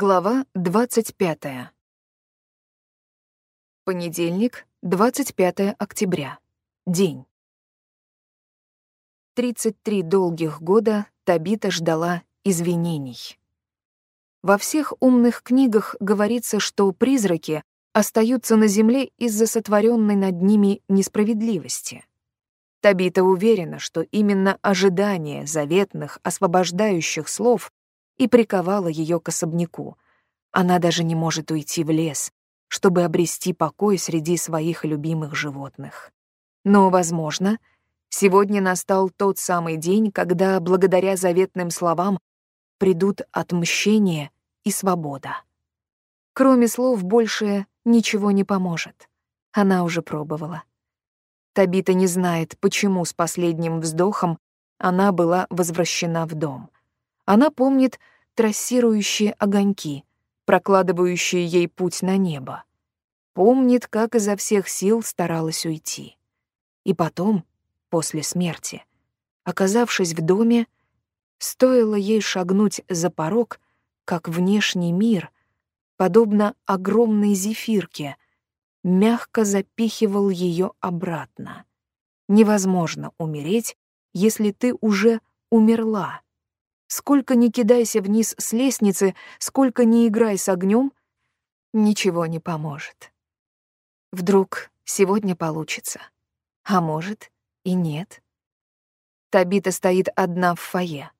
Глава 25. Понедельник, 25 октября. День. 33 долгих года Табита ждала извинений. Во всех умных книгах говорится, что призраки остаются на земле из-за сотворенной над ними несправедливости. Табита уверена, что именно ожидание заветных, освобождающих слов и приковала ее к особняку. Она даже не может уйти в лес, чтобы обрести покой среди своих любимых животных. Но, возможно, сегодня настал тот самый день, когда, благодаря заветным словам, придут отмщение и свобода. Кроме слов больше ничего не поможет. Она уже пробовала. Табита не знает, почему с последним вздохом она была возвращена в дом. Она помнит трассирующие огоньки, прокладывающие ей путь на небо. Помнит, как изо всех сил старалась уйти. И потом, после смерти, оказавшись в доме, стоило ей шагнуть за порог, как внешний мир, подобно огромной зефирке, мягко запихивал ее обратно. Невозможно умереть, если ты уже умерла. Сколько ни кидайся вниз с лестницы, сколько ни играй с огнем, ничего не поможет. Вдруг сегодня получится. А может, и нет. Табита стоит одна в фойе.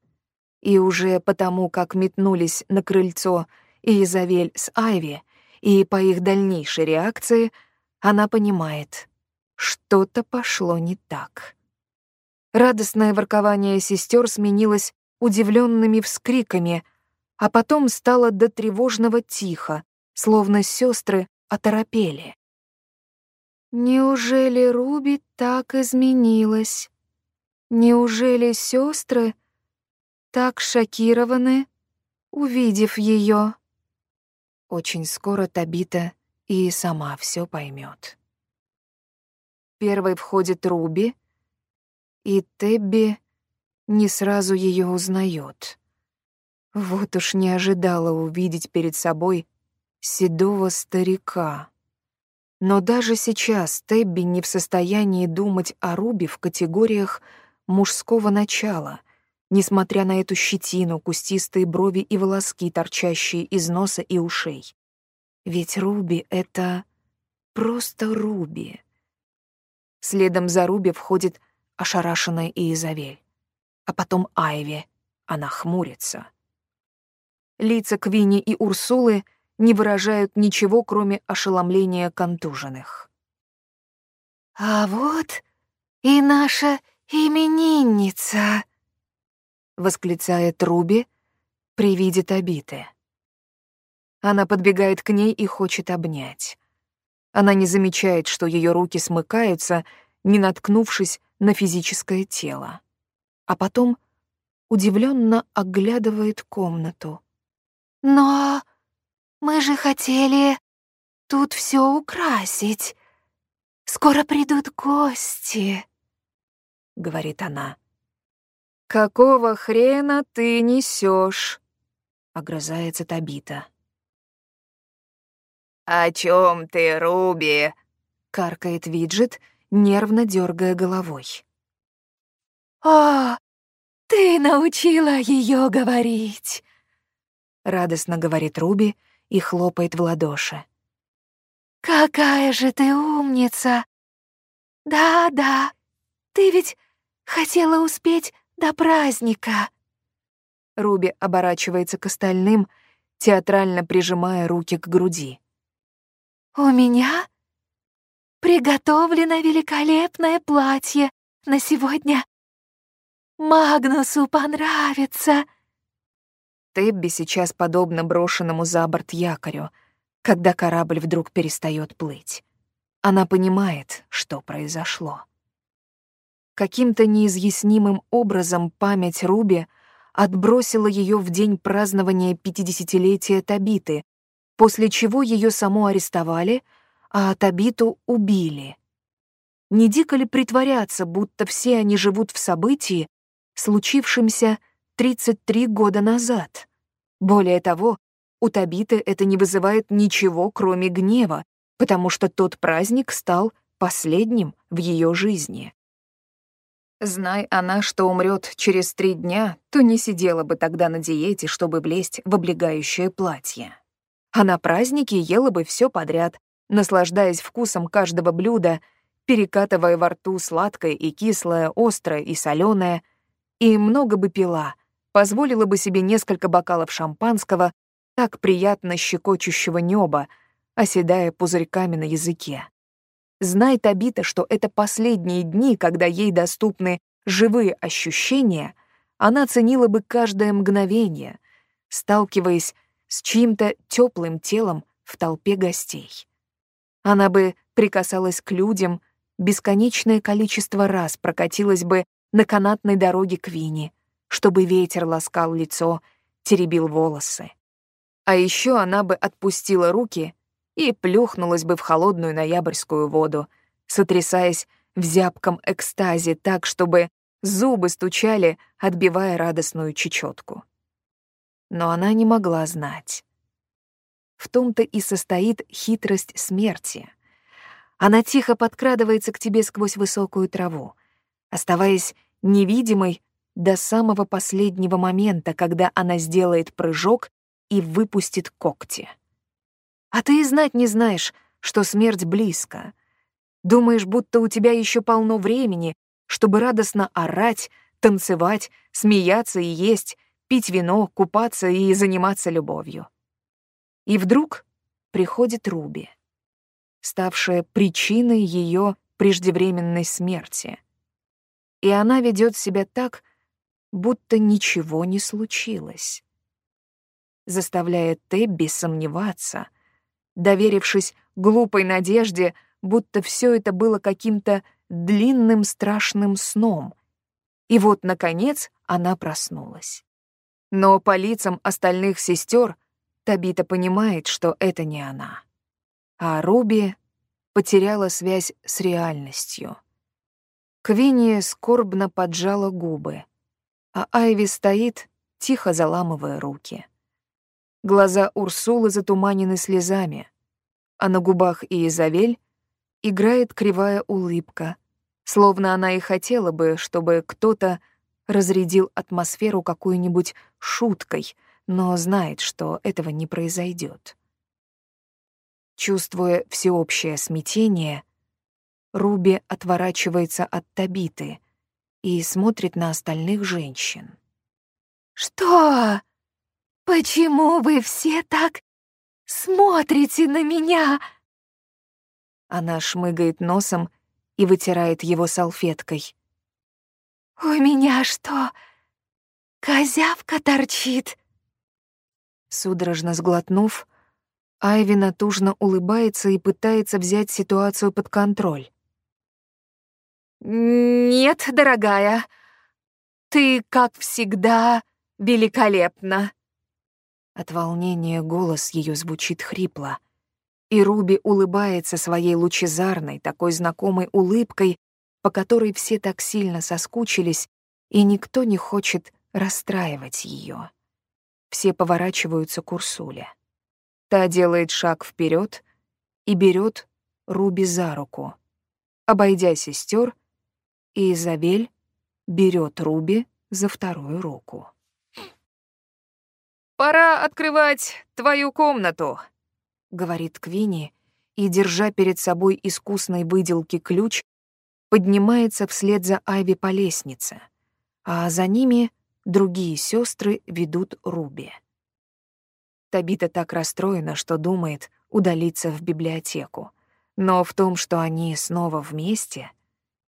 И уже потому, как метнулись на крыльцо и Изавель с Айви, и по их дальнейшей реакции, она понимает, что-то пошло не так. Радостное воркование сестер сменилось удивленными вскриками, а потом стало до тревожного тихо, словно сестры оторопели. Неужели Руби так изменилась? Неужели сестры так шокированы, увидев ее? Очень скоро Табита и сама все поймет. Первой входит Руби, и Тебби не сразу ее узнает. Вот уж не ожидала увидеть перед собой седого старика. Но даже сейчас Тебби не в состоянии думать о Руби в категориях мужского начала, несмотря на эту щетину, кустистые брови и волоски, торчащие из носа и ушей. Ведь Руби — это просто Руби. Следом за Руби входит ошарашенная Иезавель а потом Айви. Она хмурится. Лица Квини и Урсулы не выражают ничего, кроме ошеломления контуженных. «А вот и наша именинница!» — восклицает Руби при виде Табиты. Она подбегает к ней и хочет обнять. Она не замечает, что ее руки смыкаются, не наткнувшись на физическое тело а потом удивленно оглядывает комнату. «Но мы же хотели тут все украсить. Скоро придут гости», — говорит она. «Какого хрена ты несешь? огрызается Табита. «О чем ты, Руби?» — каркает Виджет, нервно дергая головой. «О, ты научила ее говорить!» Радостно говорит Руби и хлопает в ладоши. «Какая же ты умница! Да-да, ты ведь хотела успеть до праздника!» Руби оборачивается к остальным, театрально прижимая руки к груди. «У меня приготовлено великолепное платье на сегодня Магнусу понравится!» Тебби сейчас подобно брошенному за борт якорю, когда корабль вдруг перестает плыть. Она понимает, что произошло. Каким-то неизъяснимым образом память Руби отбросила ее в день празднования пятидесятилетия Табиты, после чего ее саму арестовали, а Табиту убили. Не дико ли притворяться, будто все они живут в событии, случившимся 33 года назад. Более того, у Табиты это не вызывает ничего, кроме гнева, потому что тот праздник стал последним в ее жизни. Знай она, что умрет через три дня, то не сидела бы тогда на диете, чтобы влезть в облегающее платье. А на празднике ела бы все подряд, наслаждаясь вкусом каждого блюда, перекатывая во рту сладкое и кислое, острое и соленое, и много бы пила, позволила бы себе несколько бокалов шампанского, так приятно щекочущего неба, оседая пузырьками на языке. Знай Табита, что это последние дни, когда ей доступны живые ощущения, она ценила бы каждое мгновение, сталкиваясь с чьим-то теплым телом в толпе гостей. Она бы прикасалась к людям, бесконечное количество раз прокатилась бы на канатной дороге к Вине, чтобы ветер ласкал лицо, теребил волосы. А еще она бы отпустила руки и плюхнулась бы в холодную ноябрьскую воду, сотрясаясь в зябком экстазе так, чтобы зубы стучали, отбивая радостную чечетку. Но она не могла знать. В том-то и состоит хитрость смерти. Она тихо подкрадывается к тебе сквозь высокую траву, оставаясь невидимой до самого последнего момента, когда она сделает прыжок и выпустит когти. А ты и знать не знаешь, что смерть близко. Думаешь, будто у тебя еще полно времени, чтобы радостно орать, танцевать, смеяться и есть, пить вино, купаться и заниматься любовью. И вдруг приходит Руби, ставшая причиной ее преждевременной смерти. И она ведет себя так, будто ничего не случилось. Заставляя Тебби сомневаться — доверившись глупой надежде, будто все это было каким-то длинным страшным сном. И вот, наконец, она проснулась. Но по лицам остальных сестер Табита понимает, что это не она. А Руби потеряла связь с реальностью. Квинни скорбно поджала губы, а Айви стоит, тихо заламывая руки. Глаза Урсулы затуманены слезами, а на губах Иезавель играет кривая улыбка, словно она и хотела бы, чтобы кто-то разрядил атмосферу какой-нибудь шуткой, но знает, что этого не произойдет. Чувствуя всеобщее смятение, Руби отворачивается от Табиты и смотрит на остальных женщин. «Что?» «Почему вы все так смотрите на меня?» Она шмыгает носом и вытирает его салфеткой. «У меня что, козявка торчит?» Судорожно сглотнув, Айви натужно улыбается и пытается взять ситуацию под контроль. «Нет, дорогая, ты, как всегда, великолепна», от волнения голос ее звучит хрипло. И Руби улыбается своей лучезарной, такой знакомой улыбкой, по которой все так сильно соскучились, и никто не хочет расстраивать ее. Все поворачиваются к Урсуле. Та делает шаг вперед и берет Руби за руку. Обойдя сестер, Изабель берет Руби за вторую руку. «Пора открывать твою комнату», — говорит Квинни, и, держа перед собой искусной выделки ключ, поднимается вслед за Айви по лестнице, а за ними другие сестры ведут Руби. Табита так расстроена, что думает удалиться в библиотеку. Но в том, что они снова вместе,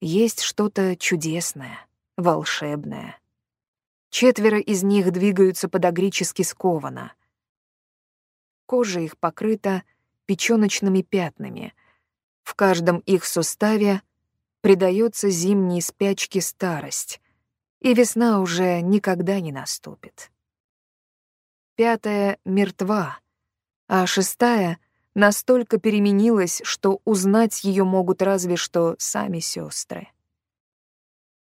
есть что-то чудесное, волшебное. Четверо из них двигаются подогрически скованно. Кожа их покрыта печёночными пятнами. В каждом их суставе придается зимней спячке старость, и весна уже никогда не наступит. Пятая мертва, а шестая настолько переменилась, что узнать ее могут разве что сами сестры.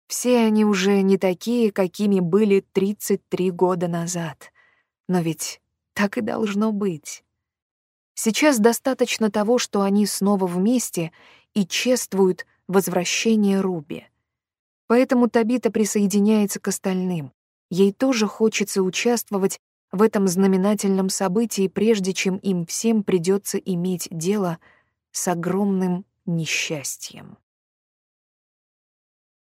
Все они уже не такие, какими были 33 года назад. Но ведь Так и должно быть. Сейчас достаточно того, что они снова вместе и чествуют возвращение Руби. Поэтому Табита присоединяется к остальным. Ей тоже хочется участвовать в этом знаменательном событии, прежде чем им всем придется иметь дело с огромным несчастьем.